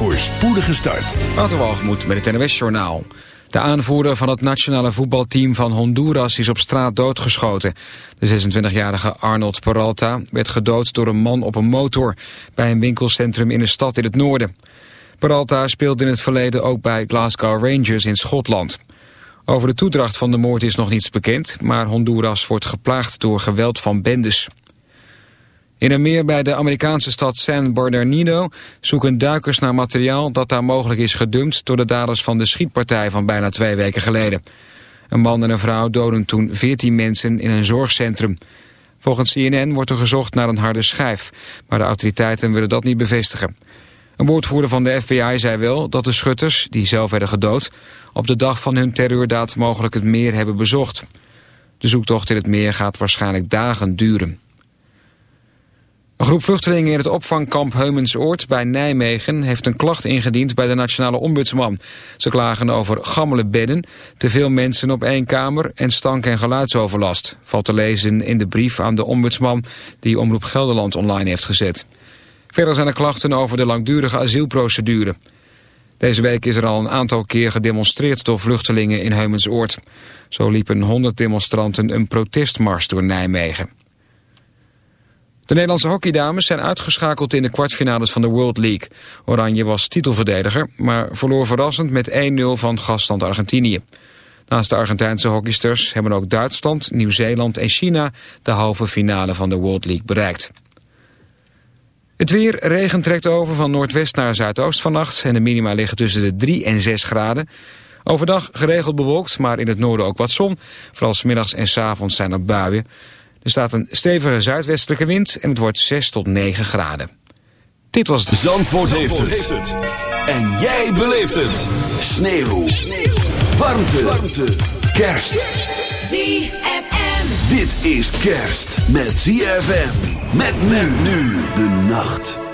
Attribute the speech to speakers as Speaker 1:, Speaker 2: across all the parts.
Speaker 1: voor spoedige start.
Speaker 2: Waterwalgemoed met het NWS Journaal. De aanvoerder van het nationale voetbalteam van Honduras is op straat doodgeschoten. De 26-jarige Arnold Peralta werd gedood door een man op een motor... bij een winkelcentrum in een stad in het noorden. Peralta speelde in het verleden ook bij Glasgow Rangers in Schotland. Over de toedracht van de moord is nog niets bekend... maar Honduras wordt geplaagd door geweld van bendes. In een meer bij de Amerikaanse stad San Bernardino zoeken duikers naar materiaal dat daar mogelijk is gedumpt door de daders van de schietpartij van bijna twee weken geleden. Een man en een vrouw doden toen 14 mensen in een zorgcentrum. Volgens CNN wordt er gezocht naar een harde schijf, maar de autoriteiten willen dat niet bevestigen. Een woordvoerder van de FBI zei wel dat de schutters, die zelf werden gedood, op de dag van hun terreurdaad mogelijk het meer hebben bezocht. De zoektocht in het meer gaat waarschijnlijk dagen duren. Een groep vluchtelingen in het opvangkamp Heumensoord bij Nijmegen heeft een klacht ingediend bij de nationale ombudsman. Ze klagen over gammele bedden, te veel mensen op één kamer en stank- en geluidsoverlast. Valt te lezen in de brief aan de ombudsman die Omroep Gelderland online heeft gezet. Verder zijn er klachten over de langdurige asielprocedure. Deze week is er al een aantal keer gedemonstreerd door vluchtelingen in Heumensoord. Zo liepen 100 demonstranten een protestmars door Nijmegen. De Nederlandse hockeydames zijn uitgeschakeld in de kwartfinales van de World League. Oranje was titelverdediger, maar verloor verrassend met 1-0 van gastland Argentinië. Naast de Argentijnse hockeysters hebben ook Duitsland, Nieuw-Zeeland en China de halve finale van de World League bereikt. Het weer, regen trekt over van noordwest naar zuidoost vannacht en de minima liggen tussen de 3 en 6 graden. Overdag geregeld bewolkt, maar in het noorden ook wat zon. Vooral middags en s avonds zijn er buien. Er staat een stevige zuidwestelijke wind en het wordt 6 tot 9 graden. Dit was het...
Speaker 1: Zandvoort, heeft, het. En jij beleeft het. Sneeuw. Sneeuw. Warmte. Warmte. Kerst.
Speaker 3: ZFM.
Speaker 1: Dit is kerst met ZFM. Met men nu de nacht.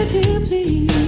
Speaker 4: if
Speaker 5: you please.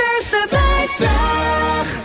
Speaker 6: Winterse 50.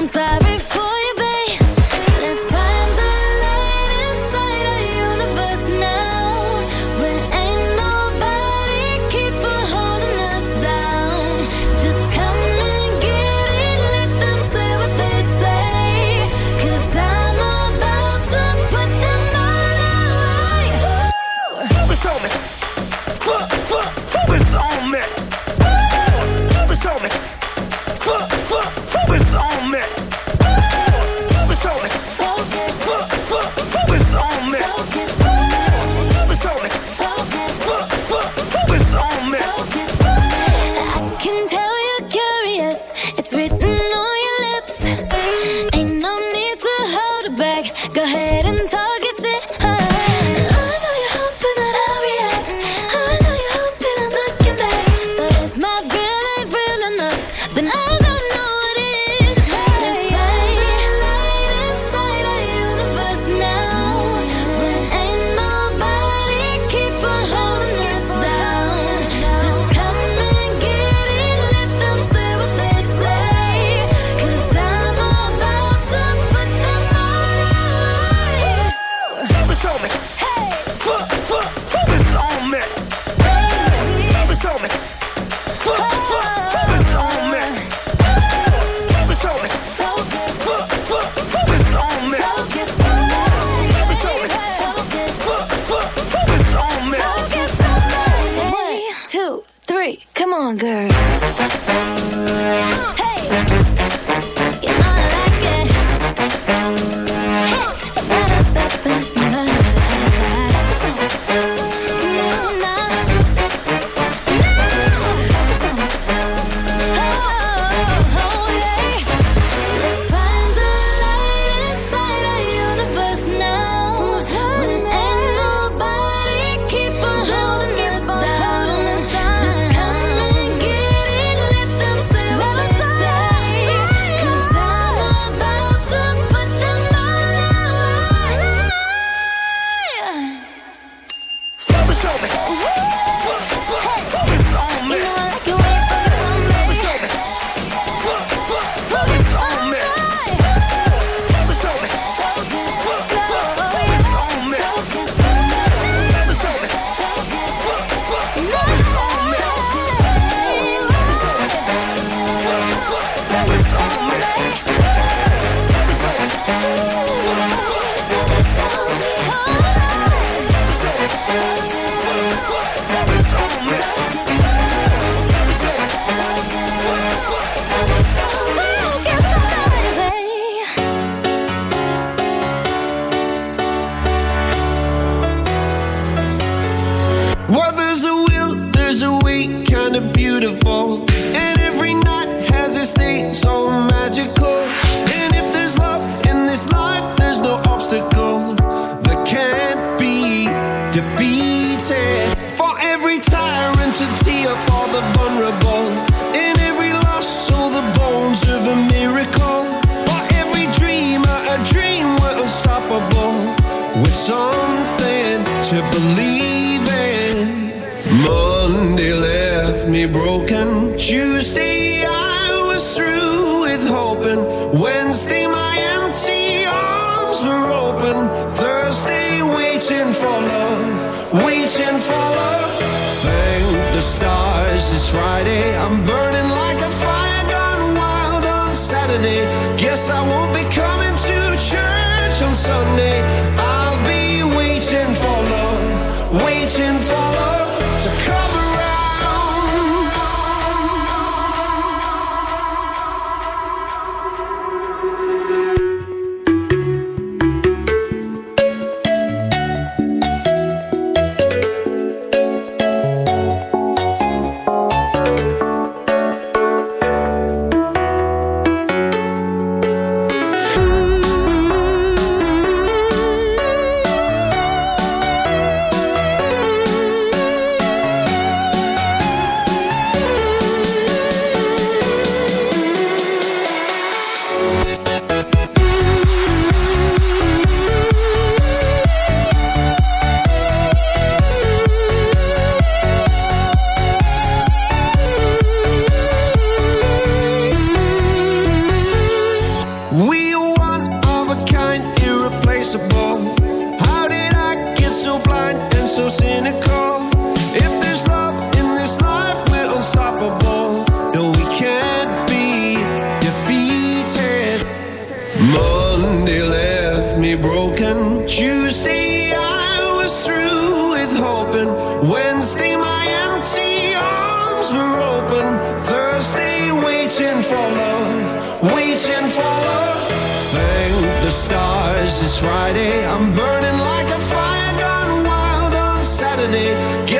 Speaker 6: I'm sorry. for
Speaker 1: love, waiting for love. Thank the stars, it's Friday, I'm burning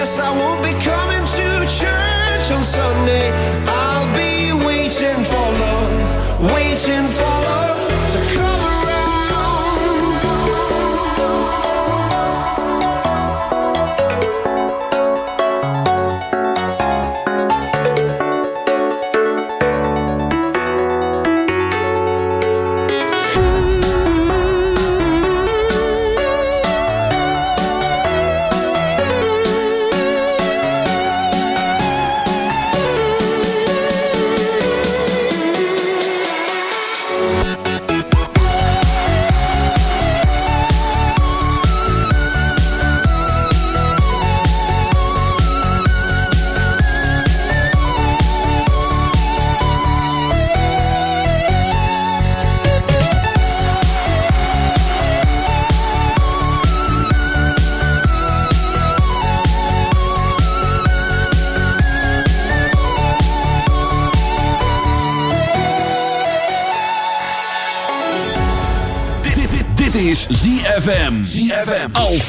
Speaker 1: Guess I won't be coming to church on Sunday. I'll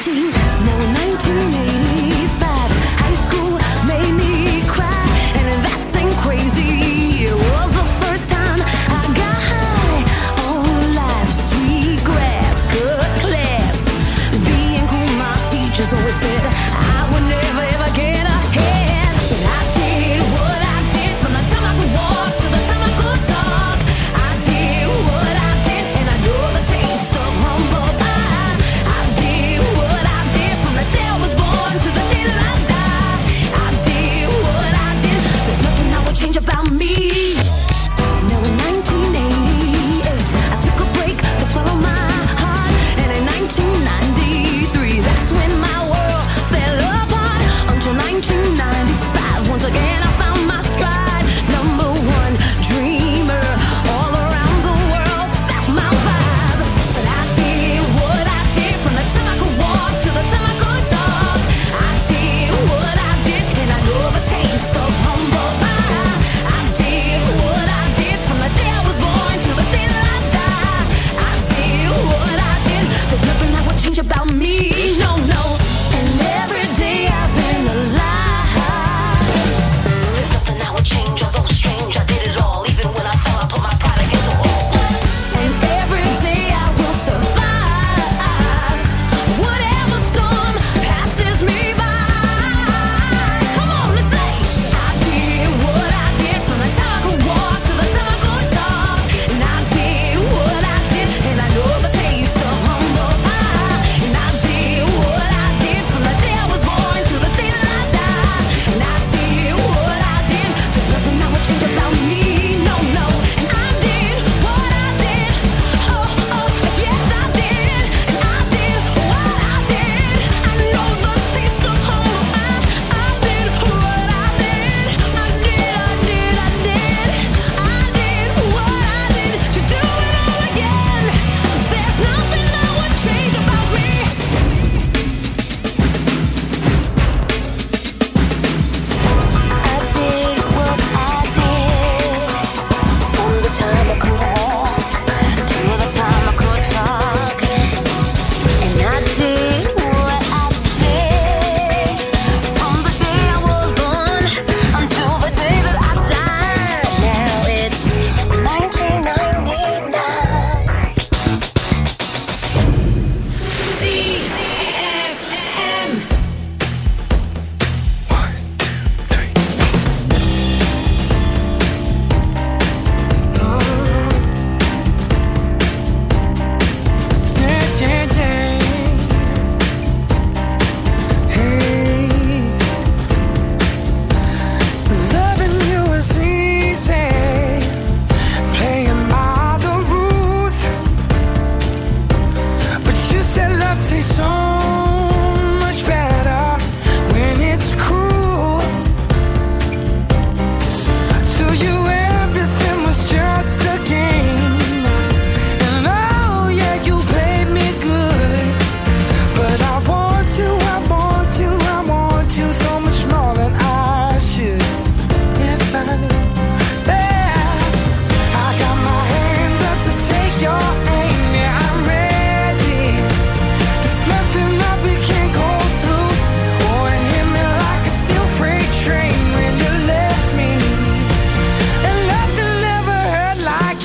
Speaker 7: 19, no
Speaker 8: 1980.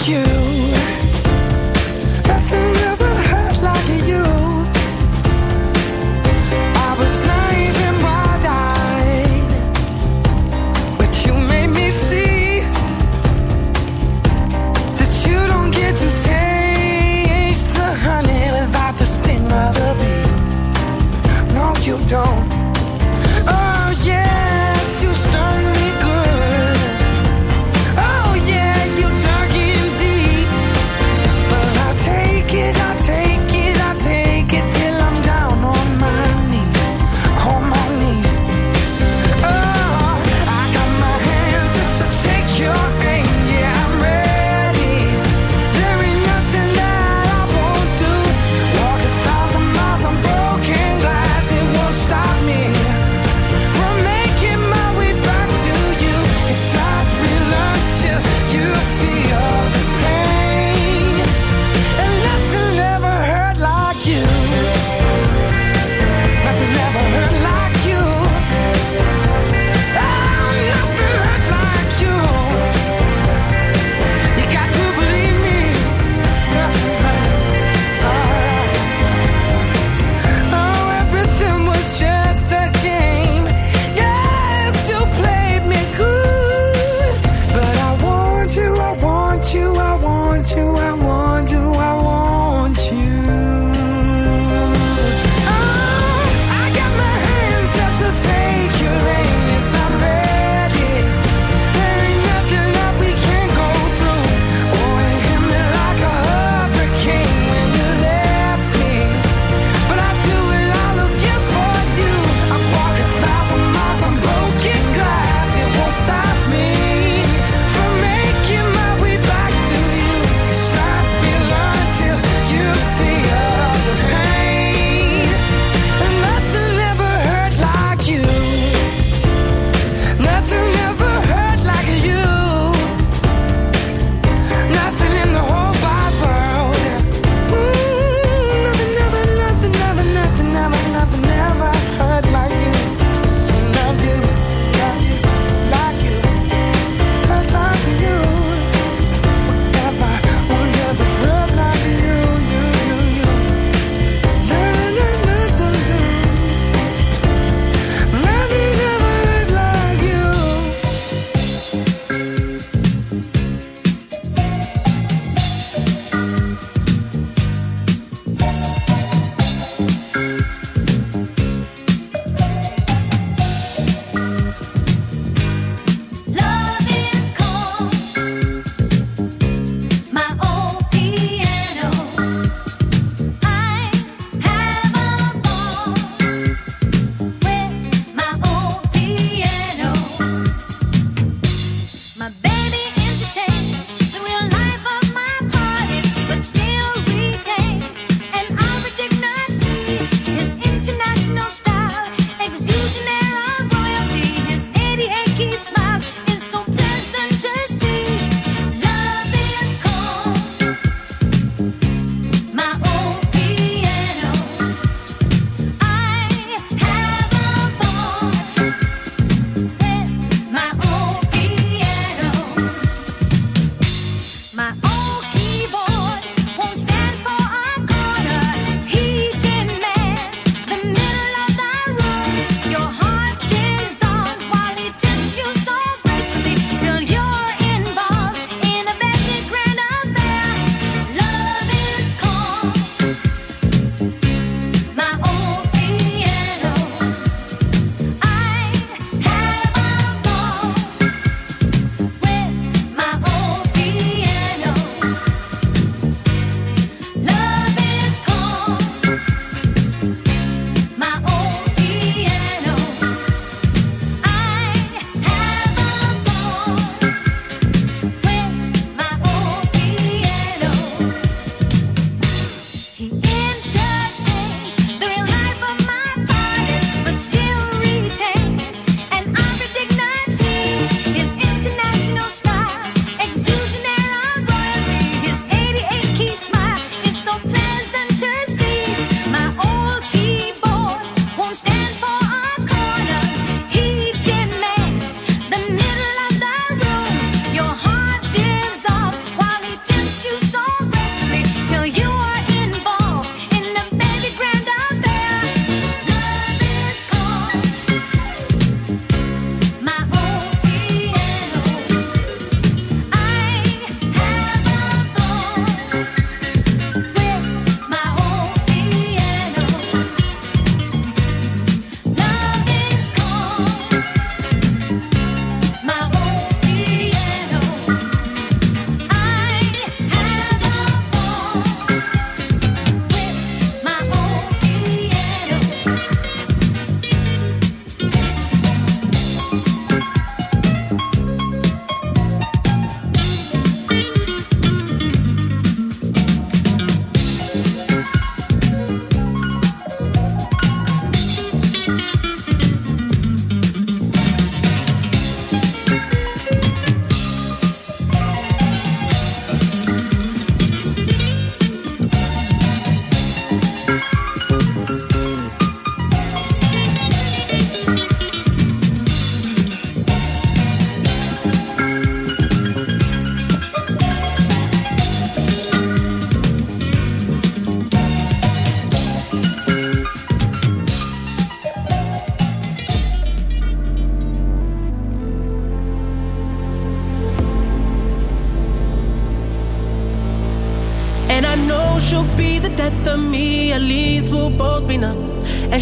Speaker 8: You.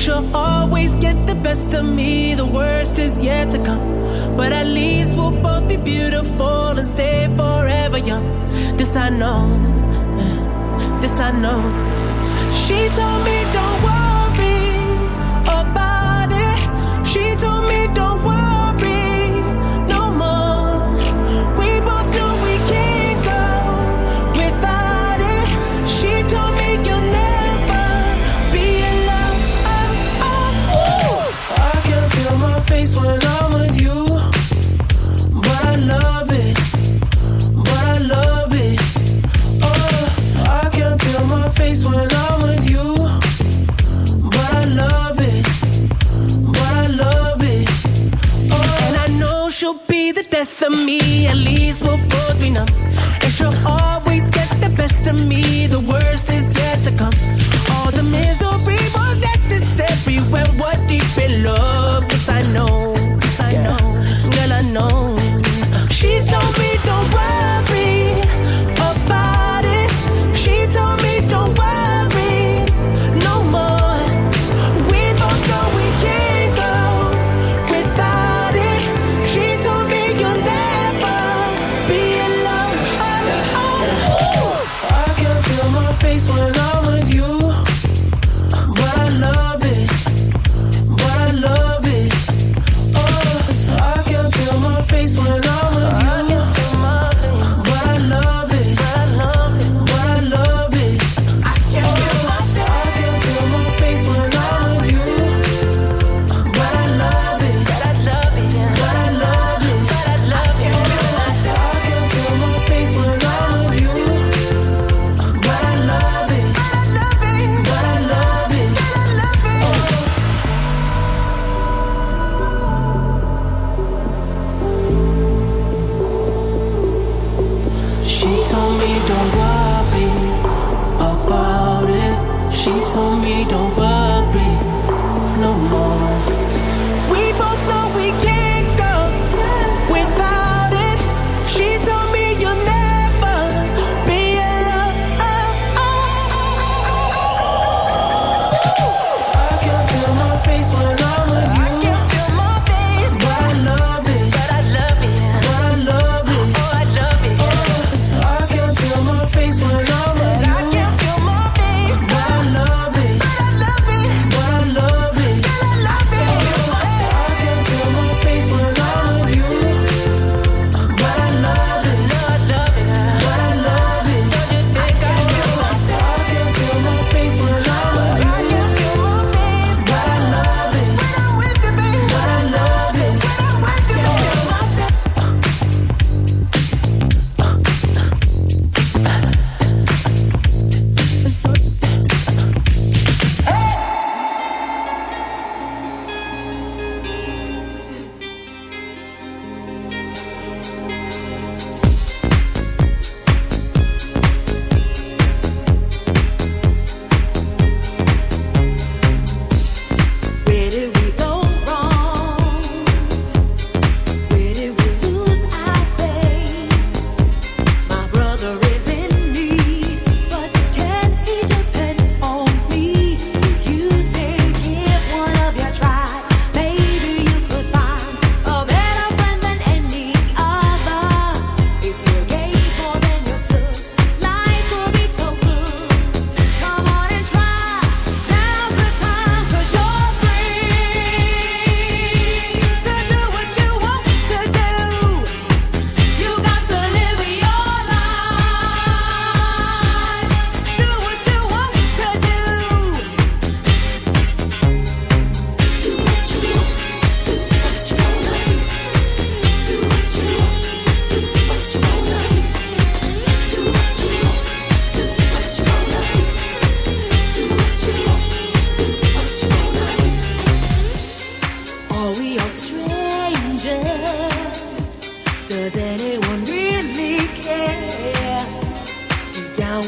Speaker 9: she'll always get the best of me. The worst is yet to come. But at least we'll both be beautiful and stay forever young. This I know. This I know. She told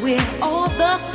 Speaker 9: with all the